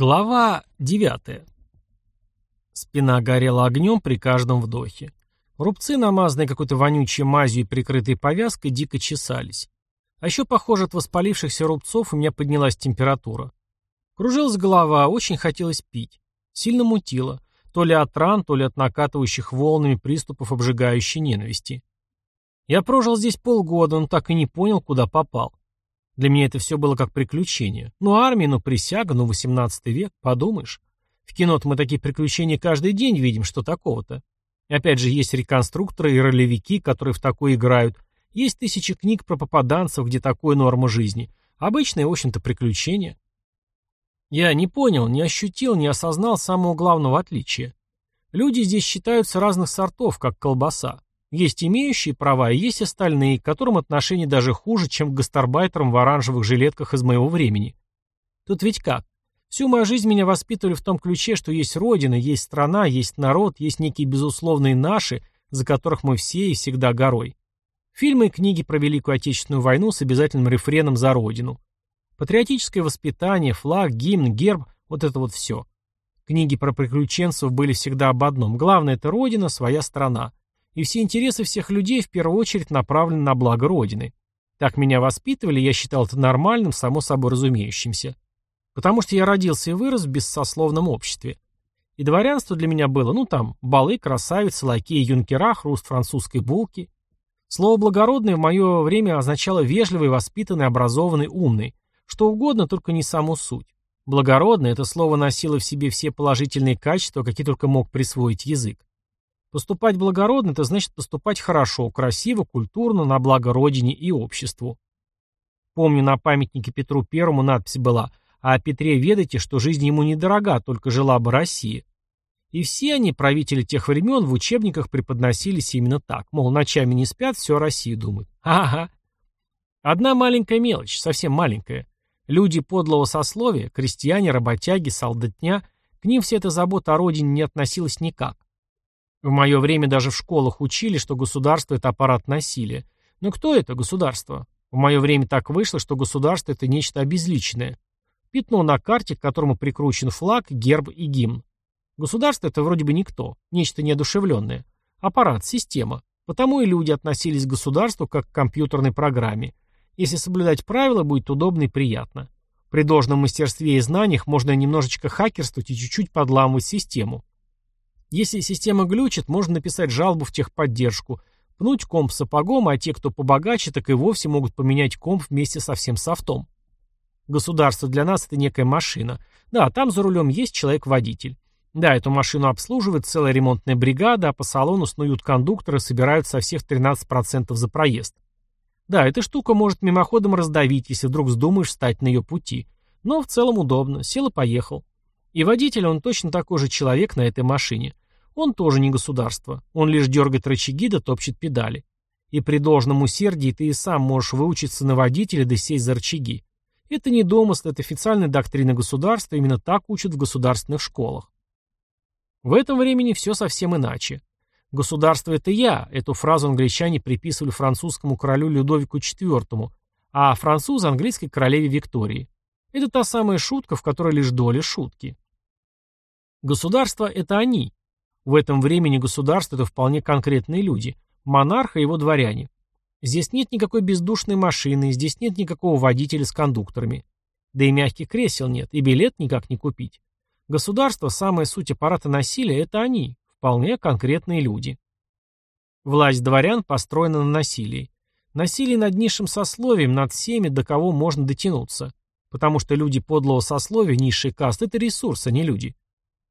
Глава 9. Спина горела огнем при каждом вдохе. Рубцы, намазанные какой-то вонючей мазью и прикрытые повязкой, дико чесались. А еще, похоже, от воспалившихся рубцов у меня поднялась температура. Кружилась голова, очень хотелось пить. Сильно мутило. То ли от ран, то ли от накатывающих волнами приступов обжигающей ненависти. Я прожил здесь полгода, но так и не понял, куда попал. Для меня это все было как приключение. Ну, армия, ну, присяга, ну, 18 век, подумаешь. В кино-то мы такие приключения каждый день видим, что такого-то. Опять же, есть реконструкторы и ролевики, которые в такое играют. Есть тысячи книг про попаданцев, где такое норма жизни. Обычное, в общем-то, приключение. Я не понял, не ощутил, не осознал самого главного отличия. Люди здесь считаются разных сортов, как колбаса. Есть имеющие права, и есть остальные, к которым отношение даже хуже, чем к гастарбайтерам в оранжевых жилетках из моего времени. Тут ведь как? Всю мою жизнь меня воспитывали в том ключе, что есть родина, есть страна, есть народ, есть некие безусловные наши, за которых мы все и всегда горой. Фильмы и книги про Великую Отечественную войну с обязательным рефреном «За Родину». Патриотическое воспитание, флаг, гимн, герб – вот это вот все. Книги про приключенцев были всегда об одном. Главное – это Родина, своя страна и все интересы всех людей в первую очередь направлены на благо Родины. Так меня воспитывали, я считал это нормальным, само собой разумеющимся. Потому что я родился и вырос в бессословном обществе. И дворянство для меня было, ну там, балы, красавицы, лакеи, юнкера, хруст французской булки. Слово «благородный» в мое время означало «вежливый, воспитанный, образованный, умный». Что угодно, только не саму суть. Благородный – это слово носило в себе все положительные качества, какие только мог присвоить язык. Поступать благородно – это значит поступать хорошо, красиво, культурно, на благо Родине и обществу. Помню, на памятнике Петру Первому надпись была «А о Петре ведайте, что жизнь ему недорога, только жила бы Россия». И все они, правители тех времен, в учебниках преподносились именно так. Мол, ночами не спят, все о России думают. Ага. Одна маленькая мелочь, совсем маленькая. Люди подлого сословия, крестьяне, работяги, солдатня, к ним вся эта забота о родине не относилась никак. В мое время даже в школах учили, что государство – это аппарат насилия. Но кто это государство? В мое время так вышло, что государство – это нечто обезличенное. Пятно на карте, к которому прикручен флаг, герб и гимн. Государство – это вроде бы никто, нечто неодушевленное. Аппарат, система. Потому и люди относились к государству как к компьютерной программе. Если соблюдать правила, будет удобно и приятно. При должном мастерстве и знаниях можно немножечко хакерствовать и чуть-чуть подламывать систему. Если система глючит, можно написать жалобу в техподдержку, пнуть комп сапогом, а те, кто побогаче, так и вовсе могут поменять комп вместе со всем софтом. Государство для нас это некая машина. Да, там за рулем есть человек-водитель. Да, эту машину обслуживает целая ремонтная бригада, а по салону снуют кондукторы, собирают со всех 13% за проезд. Да, эта штука может мимоходом раздавить, если вдруг вздумаешь встать на ее пути. Но в целом удобно. Сел и поехал. И водитель, он точно такой же человек на этой машине. Он тоже не государство. Он лишь дергает рычаги да топчет педали. И при должном усердии ты и сам можешь выучиться на водителя да сесть за рычаги. Это не домысл, это официальная доктрина государства, именно так учат в государственных школах. В этом времени все совсем иначе. Государство – это я, эту фразу англичане приписывали французскому королю Людовику IV, а французы – английской королеве Виктории. Это та самая шутка, в которой лишь доля шутки. Государство – это они. В этом времени государство – это вполне конкретные люди. Монарх и его дворяне. Здесь нет никакой бездушной машины, здесь нет никакого водителя с кондукторами. Да и мягких кресел нет, и билет никак не купить. Государство, самая суть аппарата насилия – это они, вполне конкретные люди. Власть дворян построена на насилии. Насилие над низшим сословием, над всеми, до кого можно дотянуться. Потому что люди подлого сословия, низшей касты – это ресурс, а не люди.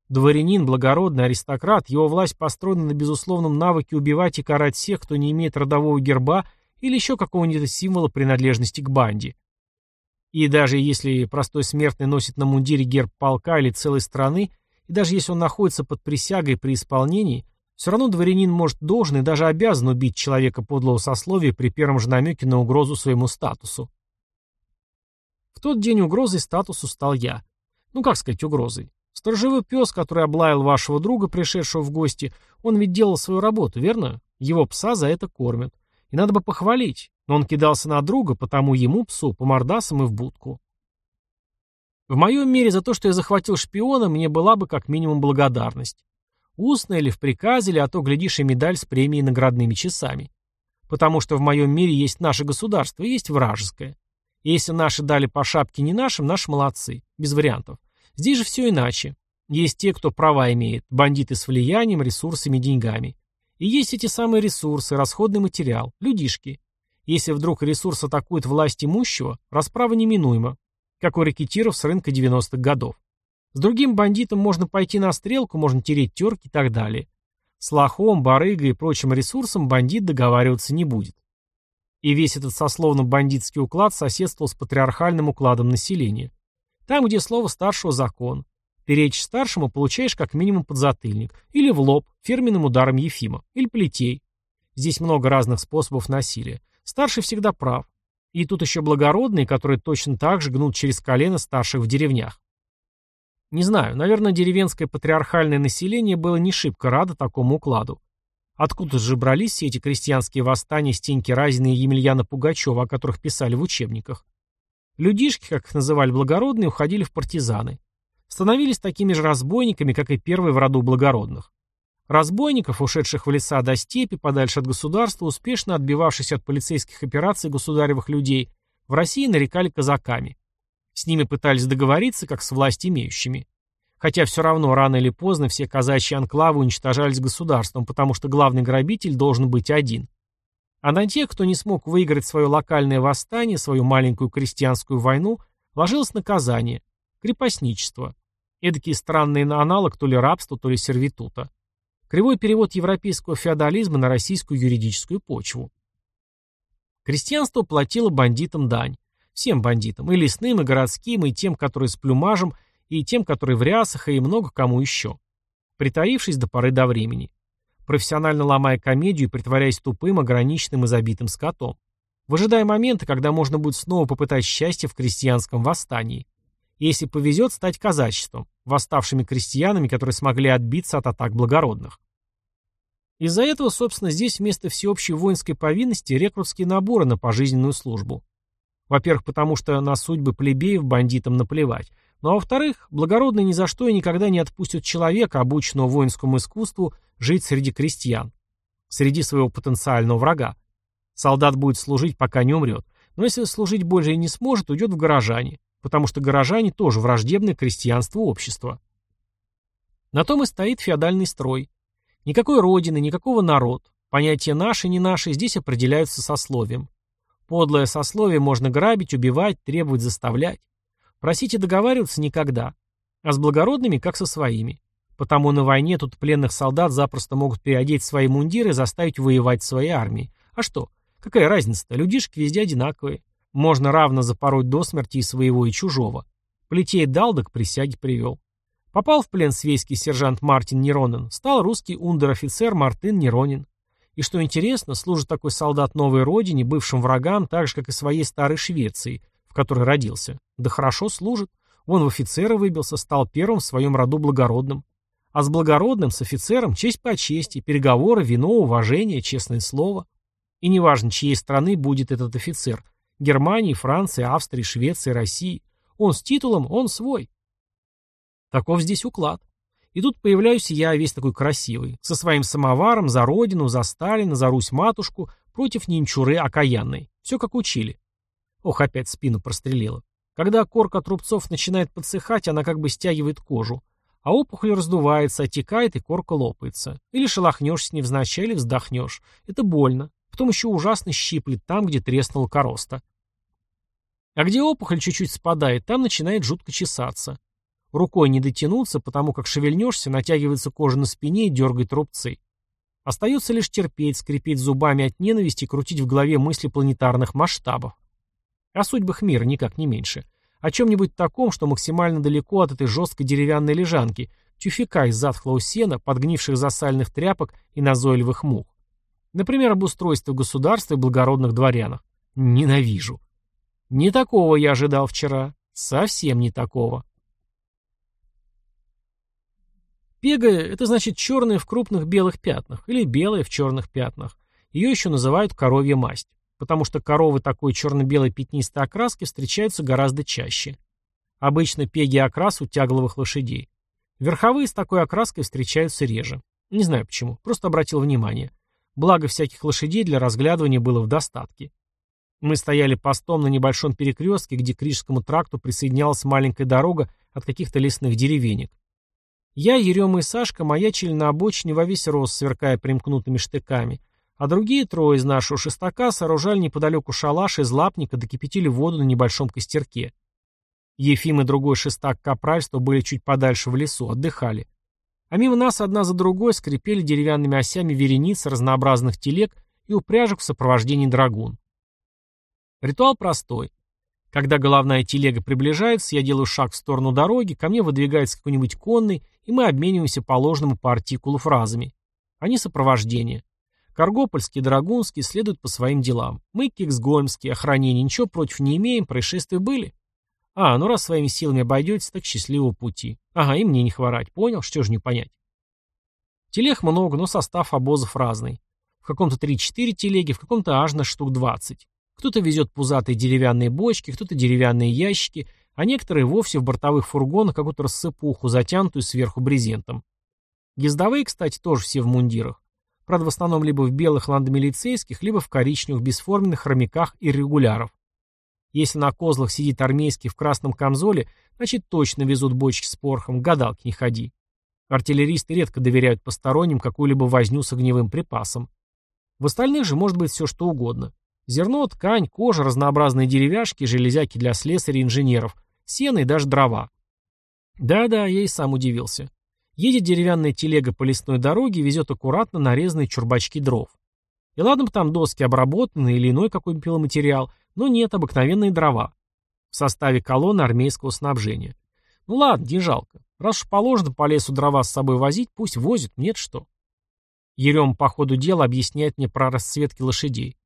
Дворянин, благородный, аристократ, его власть построена на безусловном навыке убивать и карать всех, кто не имеет родового герба или еще какого-нибудь символа принадлежности к банде. И даже если простой смертный носит на мундире герб полка или целой страны, и даже если он находится под присягой при исполнении, все равно дворянин может должен и даже обязан убить человека подлого сословия при первом же намеке на угрозу своему статусу. В тот день угрозой статусу стал я. Ну, как сказать, угрозой. Сторожевой пес, который облаял вашего друга, пришедшего в гости, он ведь делал свою работу, верно? Его пса за это кормят. И надо бы похвалить. Но он кидался на друга, потому ему, псу, по мордасам и в будку. В моем мире за то, что я захватил шпиона, мне была бы как минимум благодарность. Устно или в приказе, или а то, глядишь, и медаль с премией наградными часами. Потому что в моем мире есть наше государство и есть вражеское. И если наши дали по шапке не нашим, наши молодцы. Без вариантов. Здесь же все иначе. Есть те, кто права имеет, бандиты с влиянием, ресурсами, деньгами. И есть эти самые ресурсы, расходный материал, людишки. Если вдруг ресурс атакует власть имущего, расправа неминуема, как у рекетиров с рынка 90-х годов. С другим бандитом можно пойти на стрелку, можно тереть терки и так далее. С лохом, барыгой и прочим ресурсом бандит договариваться не будет. И весь этот сословно-бандитский уклад соседствовал с патриархальным укладом населения. Там, где слово старшего закон. Перечь старшему получаешь как минимум подзатыльник. Или в лоб, фирменным ударом Ефима. Или плетей. Здесь много разных способов насилия. Старший всегда прав. И тут еще благородные, которые точно так же гнут через колено старших в деревнях. Не знаю, наверное, деревенское патриархальное население было не шибко радо такому укладу. Откуда же брались все эти крестьянские восстания Стеньки Разина и Емельяна Пугачева, о которых писали в учебниках? Людишки, как их называли благородные, уходили в партизаны. Становились такими же разбойниками, как и первые в роду благородных. Разбойников, ушедших в леса до степи, подальше от государства, успешно отбивавшись от полицейских операций государевых людей, в России нарекали казаками. С ними пытались договориться, как с власть имеющими. Хотя все равно рано или поздно все казачьи анклавы уничтожались государством, потому что главный грабитель должен быть один. А на тех, кто не смог выиграть свое локальное восстание, свою маленькую крестьянскую войну, ложилось наказание – крепостничество. Эдакий странный аналог то ли рабства, то ли сервитута. Кривой перевод европейского феодализма на российскую юридическую почву. Крестьянство платило бандитам дань. Всем бандитам, и лесным, и городским, и тем, которые с плюмажем, и тем, которые в рясах, и много кому еще. Притаившись до поры до времени. Профессионально ломая комедию и притворяясь тупым, ограниченным и забитым скотом. Выжидая момента, когда можно будет снова попытать счастье в крестьянском восстании. Если повезет, стать казачеством, восставшими крестьянами, которые смогли отбиться от атак благородных. Из-за этого, собственно, здесь вместо всеобщей воинской повинности рекрутские наборы на пожизненную службу. Во-первых, потому что на судьбы плебеев бандитам наплевать. Ну а во-вторых, благородные ни за что и никогда не отпустят человека, обученного воинскому искусству, жить среди крестьян. Среди своего потенциального врага. Солдат будет служить, пока не умрет. Но если служить больше и не сможет, уйдет в горожане потому что горожане тоже враждебны крестьянству общества. На том и стоит феодальный строй. Никакой родины, никакого народ. Понятия «наши» и «не наши» здесь определяются сословием. Подлое сословие можно грабить, убивать, требовать, заставлять. Просить и договариваться никогда. А с благородными, как со своими. Потому на войне тут пленных солдат запросто могут переодеть свои мундиры и заставить воевать своей армии. А что? Какая разница-то? Людишки везде одинаковые. Можно равно запороть до смерти и своего, и чужого. Плетей дал, да к присяге привел. Попал в плен свейский сержант Мартин Неронин, стал русский ундер-офицер Мартин Неронин. И что интересно, служит такой солдат новой родине, бывшим врагам, так же, как и своей старой Швеции, в которой родился. Да хорошо служит. Он в офицера выбился, стал первым в своем роду благородным. А с благородным, с офицером, честь по чести, переговоры, вино, уважение, честное слово. И неважно, чьей страны будет этот офицер – Германии, Франции, Австрии, Швеции, России. Он с титулом, он свой. Таков здесь уклад. И тут появляюсь я, весь такой красивый, со своим самоваром, за родину, за Сталина, за Русь-матушку, против нинчуры окаянной. Все как учили. Ох, опять спину прострелила. Когда корка трубцов начинает подсыхать, она как бы стягивает кожу. А опухоль раздувается, отекает, и корка лопается. Или шелохнешься невзначай, или вздохнешь. Это больно. Потом еще ужасно щиплет там, где треснула короста. А где опухоль чуть-чуть спадает, там начинает жутко чесаться. Рукой не дотянуться, потому как шевельнешься, натягивается кожа на спине и дергает рубцы. Остается лишь терпеть, скрипеть зубами от ненависти и крутить в голове мысли планетарных масштабов. О судьбах мира никак не меньше. О чем-нибудь таком, что максимально далеко от этой жесткой деревянной лежанки, тюфяка из затхлого сена, подгнивших засальных тряпок и назойливых мух. Например, об устройстве государства и благородных дворянах. Ненавижу. Не такого я ожидал вчера. Совсем не такого. Пега – это значит черная в крупных белых пятнах или белая в черных пятнах. Ее еще называют коровья масть, потому что коровы такой черно-белой пятнистой окраски встречаются гораздо чаще. Обычно пеги окрас у тягловых лошадей. Верховые с такой окраской встречаются реже. Не знаю почему, просто обратил внимание. Благо всяких лошадей для разглядывания было в достатке. Мы стояли постом на небольшом перекрестке, где к Рижскому тракту присоединялась маленькая дорога от каких-то лесных деревенек. Я, Ерема и Сашка маячили на обочине во весь рост, сверкая примкнутыми штыками, а другие трое из нашего шестака сооружали неподалеку шалаш из лапника, докипятили воду на небольшом костерке. Ефим и другой шестак капральства были чуть подальше в лесу, отдыхали. А мимо нас одна за другой скрипели деревянными осями вереницы разнообразных телег и упряжек в сопровождении драгун. Ритуал простой. Когда головная телега приближается, я делаю шаг в сторону дороги, ко мне выдвигается какой-нибудь конный, и мы обмениваемся положенному по артикулу фразами. Они сопровождение. Каргопольский, Драгунский следуют по своим делам. Мы, Киксгольмский, охранение, ничего против не имеем, происшествия были. А, ну раз своими силами обойдетесь, так счастливого пути. Ага, и мне не хворать, понял? Что же не понять? Телег много, но состав обозов разный. В каком-то 3-4 телеги, в каком-то аж на штук 20. Кто-то везет пузатые деревянные бочки, кто-то деревянные ящики, а некоторые вовсе в бортовых фургонах какую-то рассыпуху, затянутую сверху брезентом. Ездовые, кстати, тоже все в мундирах. Правда, в основном либо в белых ландомилицейских, либо в коричневых бесформенных хромяках и регуляров. Если на козлах сидит армейский в красном камзоле, значит точно везут бочки с порохом, гадалки не ходи. Артиллеристы редко доверяют посторонним какую-либо возню с огневым припасом. В остальных же может быть все что угодно. Зерно, ткань, кожа, разнообразные деревяшки, железяки для слесарей и инженеров, сено и даже дрова. Да-да, я и сам удивился. Едет деревянная телега по лесной дороге везет аккуратно нарезанные чурбачки дров. И ладно бы там доски обработаны или иной какой-нибудь пиломатериал, но нет, обыкновенные дрова. В составе колонны армейского снабжения. Ну ладно, не жалко. Раз уж положено по лесу дрова с собой возить, пусть возят, нет что. Ерем по ходу дела объясняет мне про расцветки лошадей.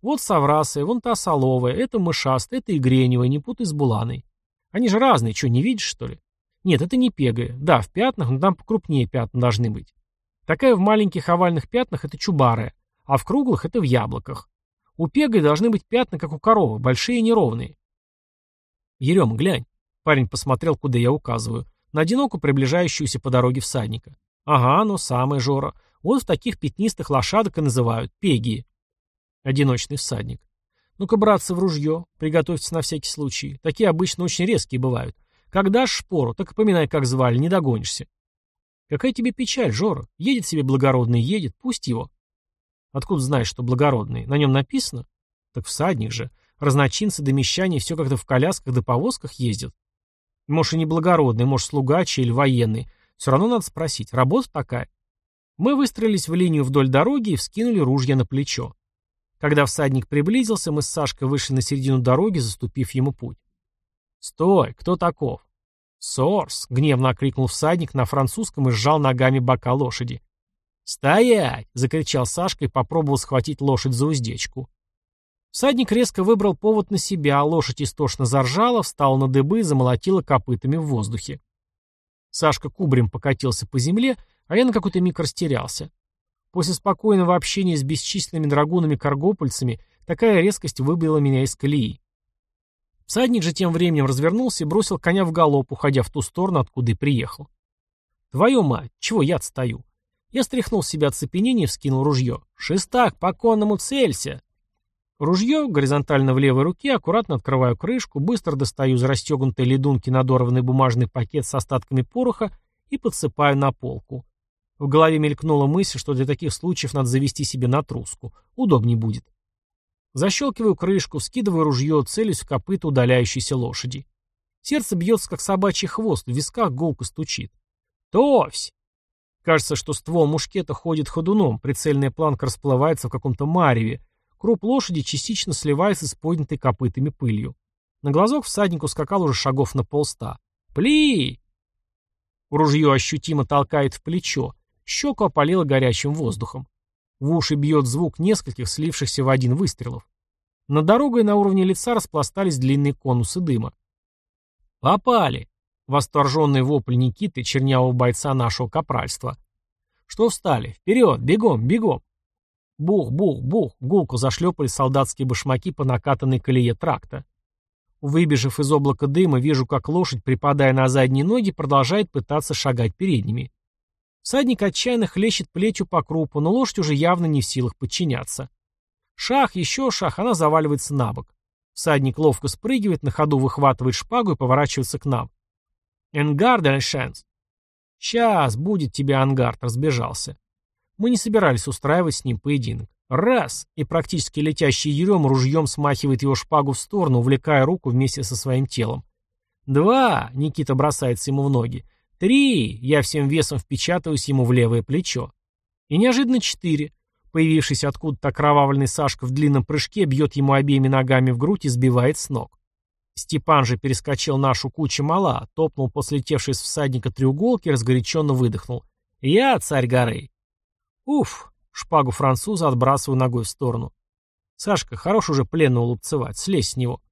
Вот соврасая, вон та соловая, это мышастая, это игреневая, не путай с буланой. Они же разные, что, не видишь, что ли? Нет, это не пегая. Да, в пятнах, но там покрупнее пятна должны быть. Такая в маленьких овальных пятнах это чубарая, а в круглых это в яблоках. У пегой должны быть пятна, как у коровы, большие и неровные. Ерем, глянь. Парень посмотрел, куда я указываю. На одиноко приближающуюся по дороге всадника. Ага, ну самое Жора. Вот в таких пятнистых лошадок и называют пегии. Одиночный всадник. Ну-ка, братцы, в ружье. Приготовьтесь на всякий случай. Такие обычно очень резкие бывают. Когда шпору, так поминай, как звали, не догонишься. Какая тебе печаль, Жора? Едет себе благородный, едет, пусть его. Откуда знаешь, что благородный? На нем написано? Так всадник же. Разночинцы мещане все как-то в колясках да повозках ездят. Может, и не благородный, может, слугачий или военный. Все равно надо спросить. Работа такая. Мы выстроились в линию вдоль дороги и вскинули ружья на плечо. Когда всадник приблизился, мы с Сашкой вышли на середину дороги, заступив ему путь. «Стой! Кто таков?» «Сорс!» — гневно окрикнул всадник на французском и сжал ногами бока лошади. «Стоять!» — закричал Сашка и попробовал схватить лошадь за уздечку. Всадник резко выбрал повод на себя, а лошадь истошно заржала, встала на дыбы и замолотила копытами в воздухе. Сашка кубрем покатился по земле, а я на какой-то миг растерялся. После спокойного общения с бесчисленными драгунами-каргопольцами такая резкость выбила меня из колеи. Всадник же тем временем развернулся и бросил коня в галоп, уходя в ту сторону, откуда и приехал. Твою мать, чего я отстаю? Я стряхнул с себя оцепенение и вскинул ружье. «Шестак, по конному целься!» Ружье, горизонтально в левой руке, аккуратно открываю крышку, быстро достаю из расстегнутой ледунки надорванный бумажный пакет с остатками пороха и подсыпаю на полку. В голове мелькнула мысль, что для таких случаев надо завести себе натруску. Удобней будет. Защелкиваю крышку, скидываю ружье, целюсь в копыта удаляющейся лошади. Сердце бьется, как собачий хвост, в висках гулко стучит. «Товсь!» Кажется, что ствол мушкета ходит ходуном, прицельная планка расплывается в каком-то мареве, круп лошади частично сливается с поднятой копытами пылью. На глазок всаднику скакал уже шагов на полста. «Пли!» Ружье ощутимо толкает в плечо, Щеку опалило горячим воздухом. В уши бьет звук нескольких слившихся в один выстрелов. Над дорогой на уровне лица распластались длинные конусы дыма. «Попали!» — восторженный вопль Никиты, чернявого бойца нашего капральства. «Что встали? Вперед! Бегом! Бегом!» Бух, бух, бух! Гулко зашлепали солдатские башмаки по накатанной колее тракта. Выбежав из облака дыма, вижу, как лошадь, припадая на задние ноги, продолжает пытаться шагать передними. Всадник отчаянно хлещет плетью по крупу, но лошадь уже явно не в силах подчиняться. Шах, еще шах, она заваливается на бок. Всадник ловко спрыгивает, на ходу выхватывает шпагу и поворачивается к нам. «Энгард, шанс!» «Сейчас, будет тебе ангард», — разбежался. Мы не собирались устраивать с ним поединок. Раз! И практически летящий Ерем ружьем смахивает его шпагу в сторону, увлекая руку вместе со своим телом. Два! Никита бросается ему в ноги. Три! Я всем весом впечатываюсь ему в левое плечо. И неожиданно четыре. Появившийся откуда-то окровавленный Сашка в длинном прыжке бьет ему обеими ногами в грудь и сбивает с ног. Степан же перескочил нашу кучу мала, топнул после летевшей с всадника треуголки разгоряченно выдохнул. «Я царь горы!» «Уф!» — шпагу француза отбрасываю ногой в сторону. «Сашка, хорош уже пленного лупцевать, слезь с него».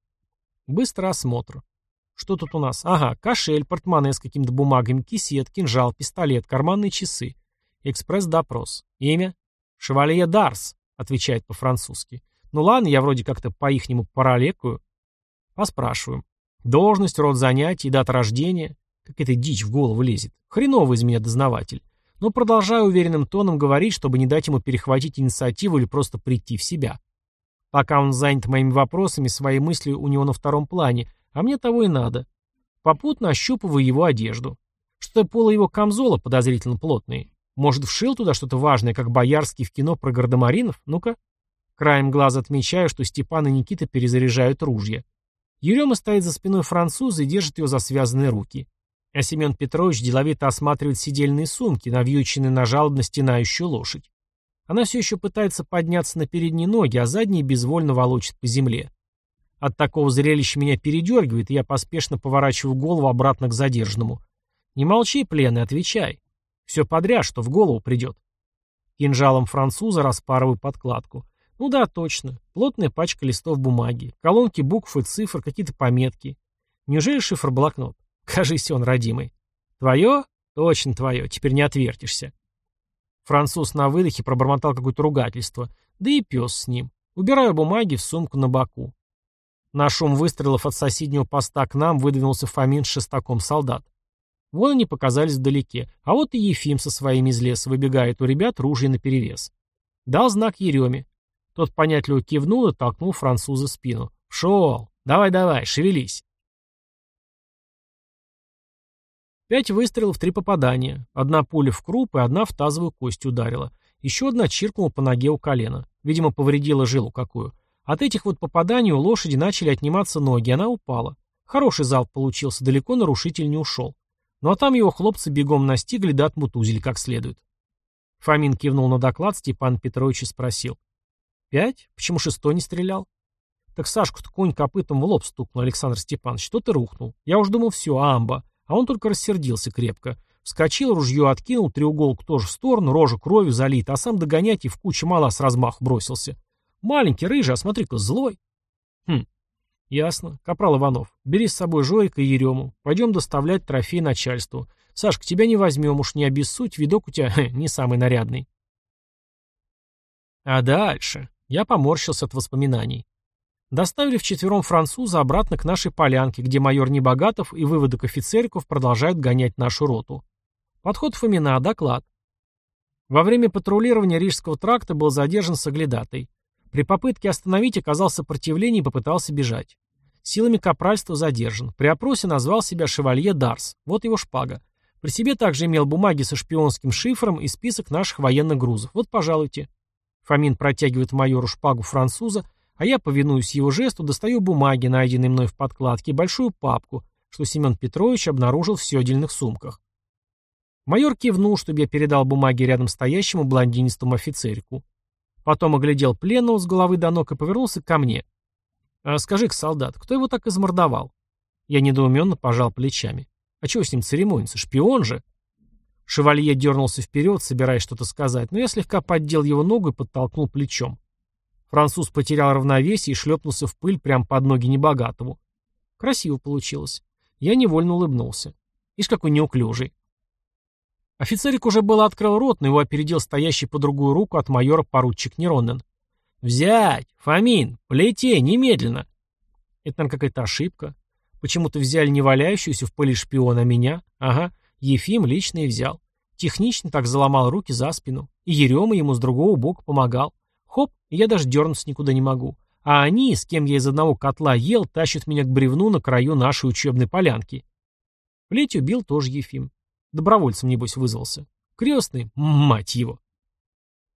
Быстро осмотр. Что тут у нас? Ага, кошель, портмоне с какими-то бумагами, кисет, кинжал, пистолет, карманные часы. Экспресс-допрос. Имя? «Шевалье Дарс», — отвечает по-французски. «Ну ладно, я вроде как-то по-ихнему паралекую». Поспрашиваем. Должность, род занятий, дата рождения. Как эта дичь в голову лезет. Хреновый из меня дознаватель. Но продолжаю уверенным тоном говорить, чтобы не дать ему перехватить инициативу или просто прийти в себя. Пока он занят моими вопросами, свои мысли у него на втором плане, а мне того и надо. Попутно ощупываю его одежду. Что-то полы его камзола подозрительно плотные. Может, вшил туда что-то важное, как Боярский в кино про гардемаринов? Ну-ка. Краем глаза отмечаю, что Степан и Никита перезаряжают ружья. Ерема стоит за спиной француза и держит его за связанные руки. А Семен Петрович деловито осматривает сидельные сумки, навьюченные на жалобно стенающую лошадь. Она все еще пытается подняться на передние ноги, а задние безвольно волочит по земле. От такого зрелища меня передергивает, и я поспешно поворачиваю голову обратно к задержанному. «Не молчи, пленный, отвечай. Все подряд, что в голову придет. Кинжалом француза распарываю подкладку. Ну да, точно. Плотная пачка листов бумаги. Колонки букв и цифр, какие-то пометки. Неужели шифр-блокнот? Кажись, он родимый. Твое? Точно твое. Теперь не отвертишься. Француз на выдохе пробормотал какое-то ругательство. Да и пес с ним. Убираю бумаги в сумку на боку. На шум выстрелов от соседнего поста к нам выдвинулся Фомин с шестаком солдат. Вон они показались вдалеке, а вот и Ефим со своими из леса выбегает у ребят ружья наперевес. Дал знак Ереме. Тот понятливо кивнул и толкнул француза спину. «Шел! Давай-давай, шевелись!» Пять выстрелов, три попадания. Одна пуля в круп и одна в тазовую кость ударила. Еще одна чиркнула по ноге у колена. Видимо, повредила жилу какую. От этих вот попаданий у лошади начали отниматься ноги, она упала. Хороший залп получился, далеко нарушитель не ушел. Ну а там его хлопцы бегом настигли да отмутузили как следует. Фомин кивнул на доклад, Степан Петрович и спросил. «Пять? Почему шестой не стрелял?» «Так Сашку-то конь копытом в лоб стукнул, Александр Степанович. Что ты рухнул? Я уж думал, все, амба. А он только рассердился крепко. Вскочил, ружье откинул, треуголку тоже в сторону, рожа кровью залита, а сам догонять и в кучу мала с размаху бросился. Маленький, рыжий, а смотри-ка, злой. Хм, «Ясно. Капрал Иванов, бери с собой Жорика и Ерему. Пойдем доставлять трофей начальству. Сашка, тебя не возьмем, уж не обессудь, видок у тебя не самый нарядный». А дальше? Я поморщился от воспоминаний. Доставили вчетвером француза обратно к нашей полянке, где майор Небогатов и выводок офицериков продолжают гонять нашу роту. Подход Фомина, доклад. Во время патрулирования Рижского тракта был задержан соглядатой. При попытке остановить оказал сопротивление и попытался бежать. Силами капральства задержан. При опросе назвал себя шевалье Дарс. Вот его шпага. При себе также имел бумаги со шпионским шифром и список наших военных грузов. Вот, пожалуйте. Фомин протягивает майору шпагу француза, а я, повинуюсь его жесту, достаю бумаги, найденные мной в подкладке, большую папку, что Семен Петрович обнаружил в седельных сумках. Майор кивнул, чтобы я передал бумаги рядом стоящему блондинистому офицерику. Потом оглядел пленного с головы до ног и повернулся ко мне. «А скажи-ка, солдат, кто его так измордовал?» Я недоуменно пожал плечами. «А чего с ним церемониться? Шпион же!» Шевалье дернулся вперед, собираясь что-то сказать, но я слегка поддел его ногу и подтолкнул плечом. Француз потерял равновесие и шлепнулся в пыль прямо под ноги небогатому. Красиво получилось. Я невольно улыбнулся. Ишь, какой неуклюжий. Офицерик уже было открыл рот, но его опередил стоящий по другую руку от майора поручик Неронен. «Взять! Фомин! Полетей! Немедленно!» Это, наверное, какая-то ошибка. Почему-то взяли не валяющуюся в поле шпиона, а меня. Ага, Ефим лично и взял. Технично так заломал руки за спину. И Ерема ему с другого бока помогал. Хоп, я даже дернуться никуда не могу. А они, с кем я из одного котла ел, тащат меня к бревну на краю нашей учебной полянки. Плеть убил тоже Ефим. Добровольцем, небось, вызвался. Крестный, мать его.